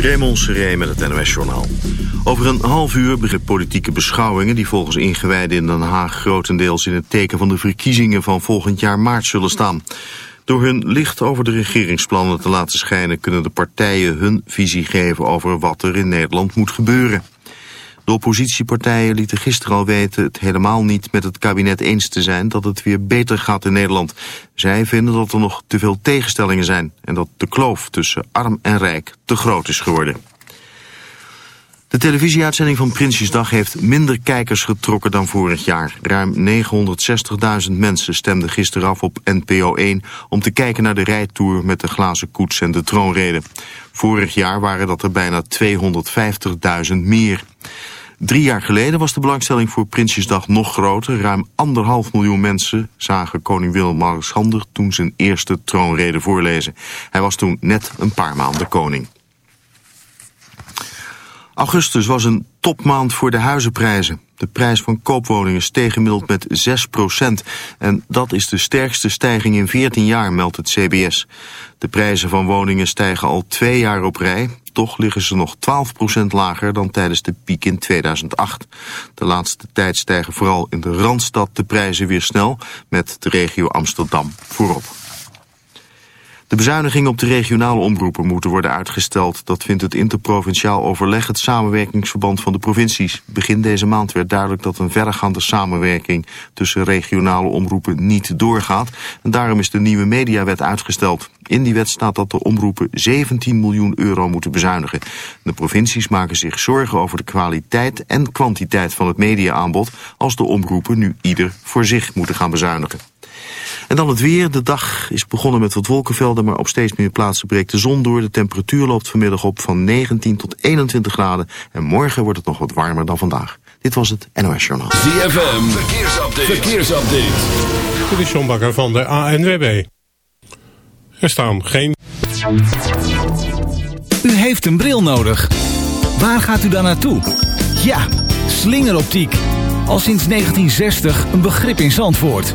Raymond Seré met het NOS-journaal. Over een half uur beginnen politieke beschouwingen... die volgens ingewijden in Den Haag grotendeels in het teken van de verkiezingen... van volgend jaar maart zullen staan. Door hun licht over de regeringsplannen te laten schijnen... kunnen de partijen hun visie geven over wat er in Nederland moet gebeuren. De oppositiepartijen lieten gisteren al weten het helemaal niet met het kabinet eens te zijn dat het weer beter gaat in Nederland. Zij vinden dat er nog te veel tegenstellingen zijn en dat de kloof tussen arm en rijk te groot is geworden. De televisieuitzending van Prinsjesdag heeft minder kijkers getrokken dan vorig jaar. Ruim 960.000 mensen stemden gisteren af op NPO 1 om te kijken naar de rijtour met de glazen koets en de troonrede. Vorig jaar waren dat er bijna 250.000 meer. Drie jaar geleden was de belangstelling voor Prinsjesdag nog groter. Ruim anderhalf miljoen mensen zagen koning Willem-Alexander toen zijn eerste troonrede voorlezen. Hij was toen net een paar maanden koning. Augustus was een topmaand voor de huizenprijzen. De prijs van koopwoningen steeg gemiddeld met 6% En dat is de sterkste stijging in 14 jaar, meldt het CBS. De prijzen van woningen stijgen al twee jaar op rij. Toch liggen ze nog 12% lager dan tijdens de piek in 2008. De laatste tijd stijgen vooral in de Randstad de prijzen weer snel... met de regio Amsterdam voorop. De bezuinigingen op de regionale omroepen moeten worden uitgesteld. Dat vindt het interprovinciaal overleg, het samenwerkingsverband van de provincies. Begin deze maand werd duidelijk dat een verregaande samenwerking tussen regionale omroepen niet doorgaat. En daarom is de nieuwe mediawet uitgesteld. In die wet staat dat de omroepen 17 miljoen euro moeten bezuinigen. De provincies maken zich zorgen over de kwaliteit en kwantiteit van het mediaaanbod... als de omroepen nu ieder voor zich moeten gaan bezuinigen. En dan het weer. De dag is begonnen met wat wolkenvelden, maar op steeds meer plaatsen breekt de zon door. De temperatuur loopt vanmiddag op van 19 tot 21 graden. En morgen wordt het nog wat warmer dan vandaag. Dit was het NOS Journaal. ZFM, verkeersupdate. verkeersupdate. Dit is John Bakker van de ANWB. Er staan geen... U heeft een bril nodig. Waar gaat u dan naartoe? Ja, slingeroptiek. Al sinds 1960 een begrip in Zandvoort.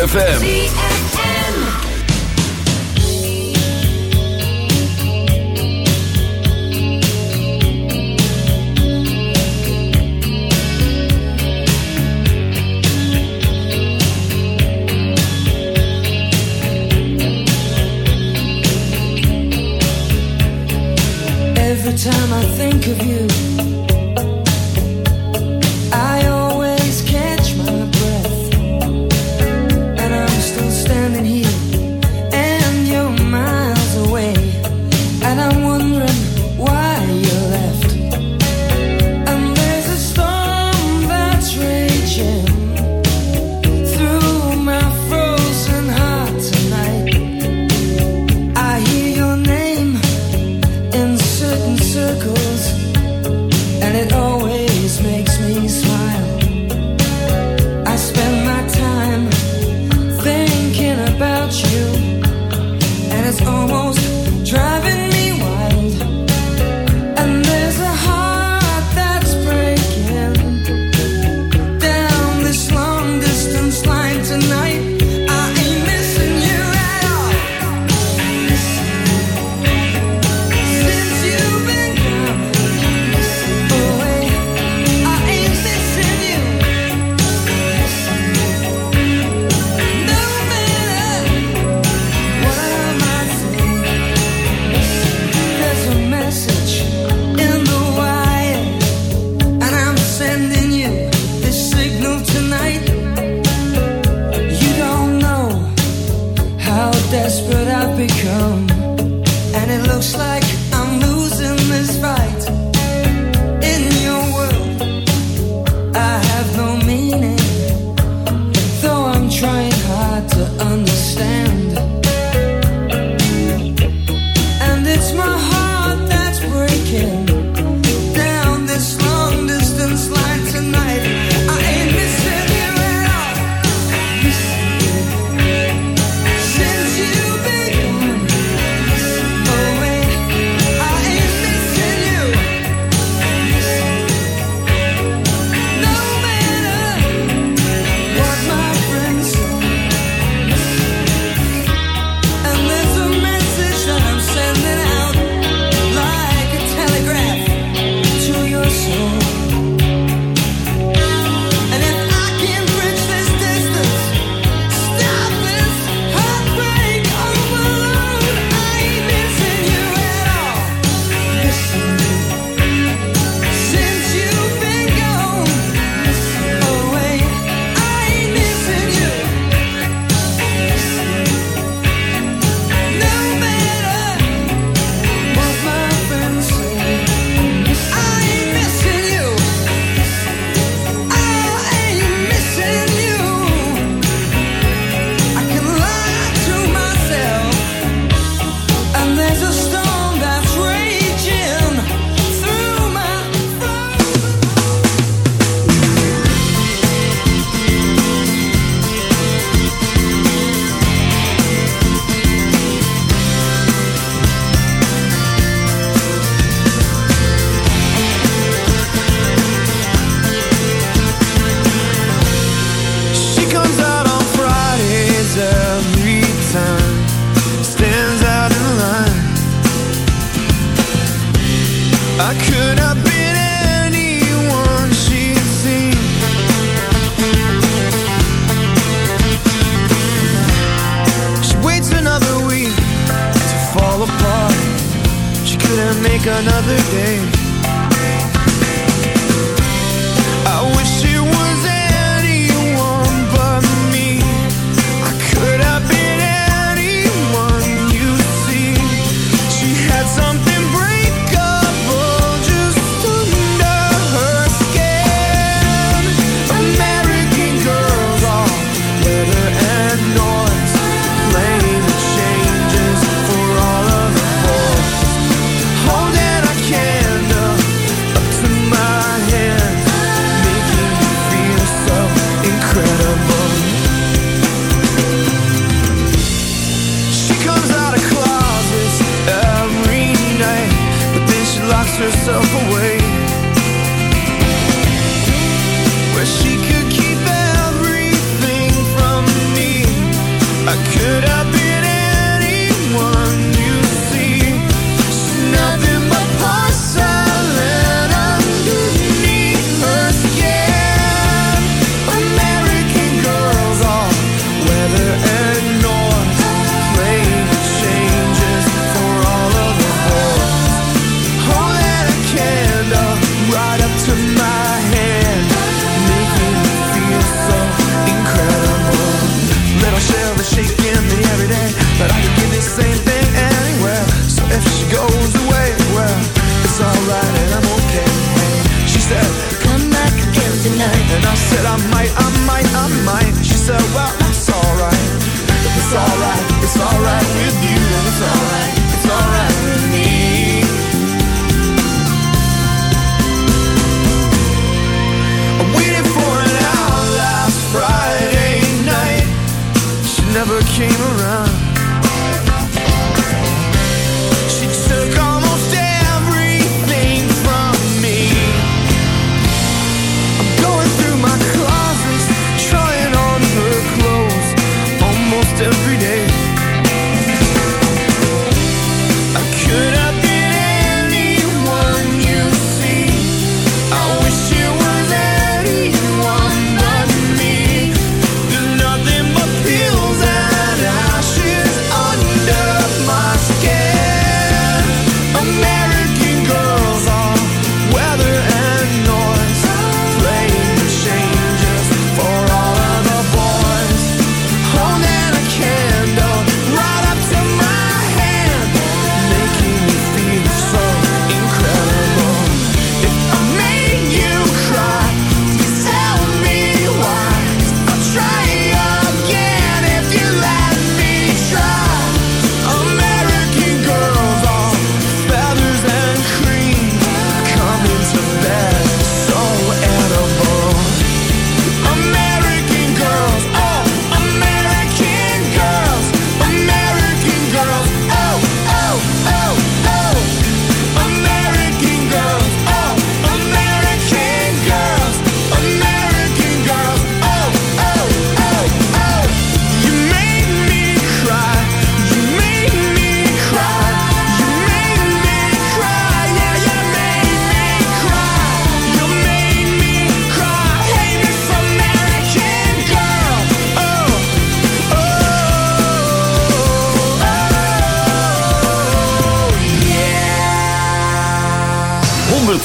ZFM. desperate I've become, and it looks like.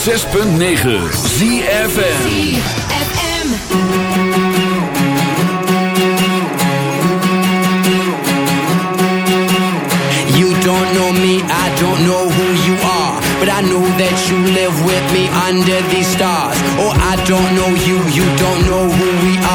106.9 I don't know who you are, but I know that you live with me under these stars. Oh, I don't know you, you don't know who we are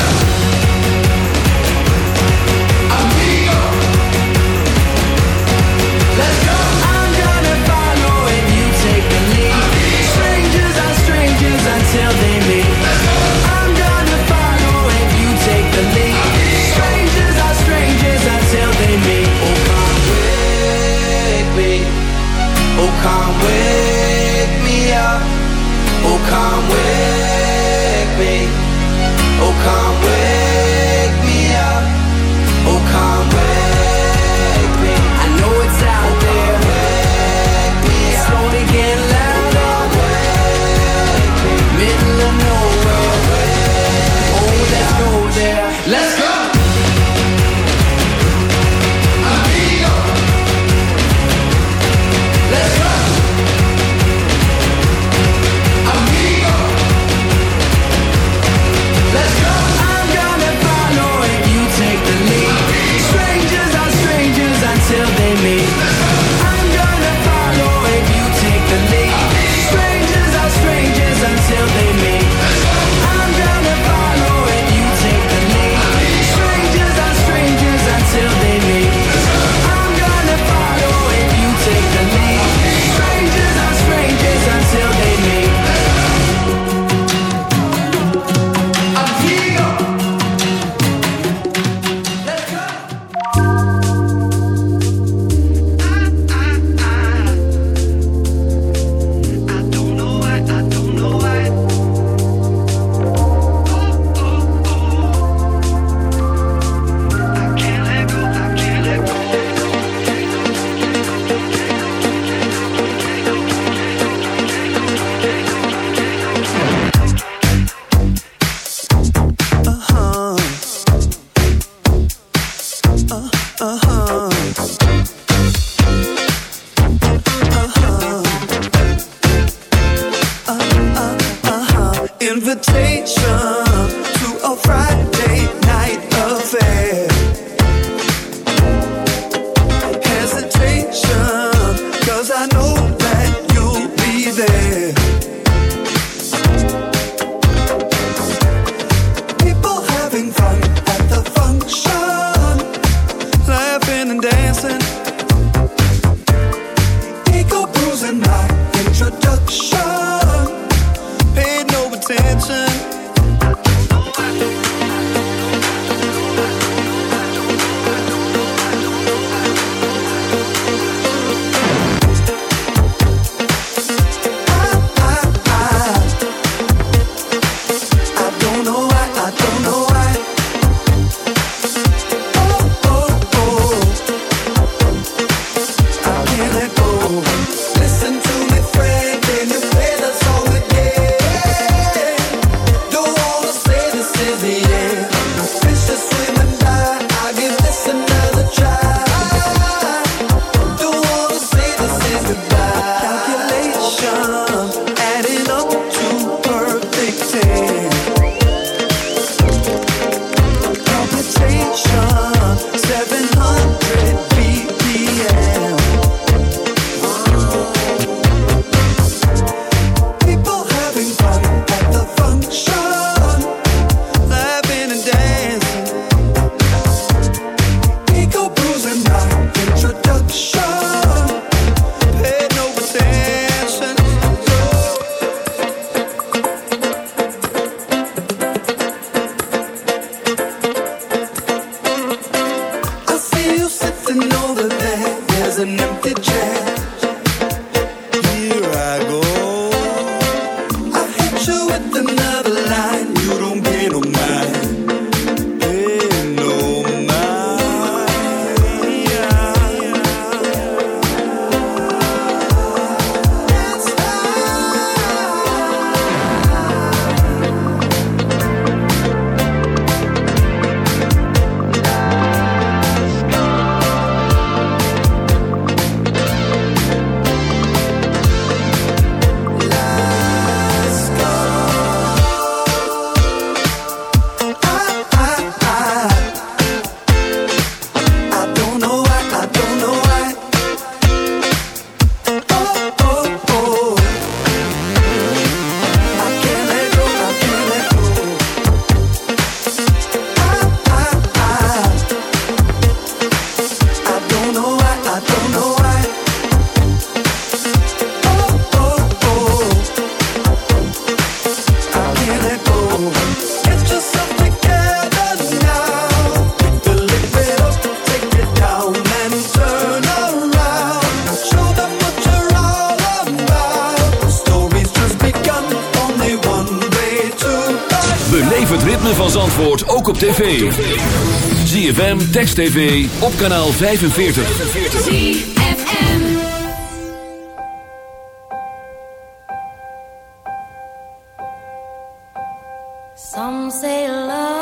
Race TV op kanaal 45. ZFM. Some say love.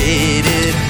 did it.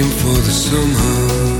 looking for the summer.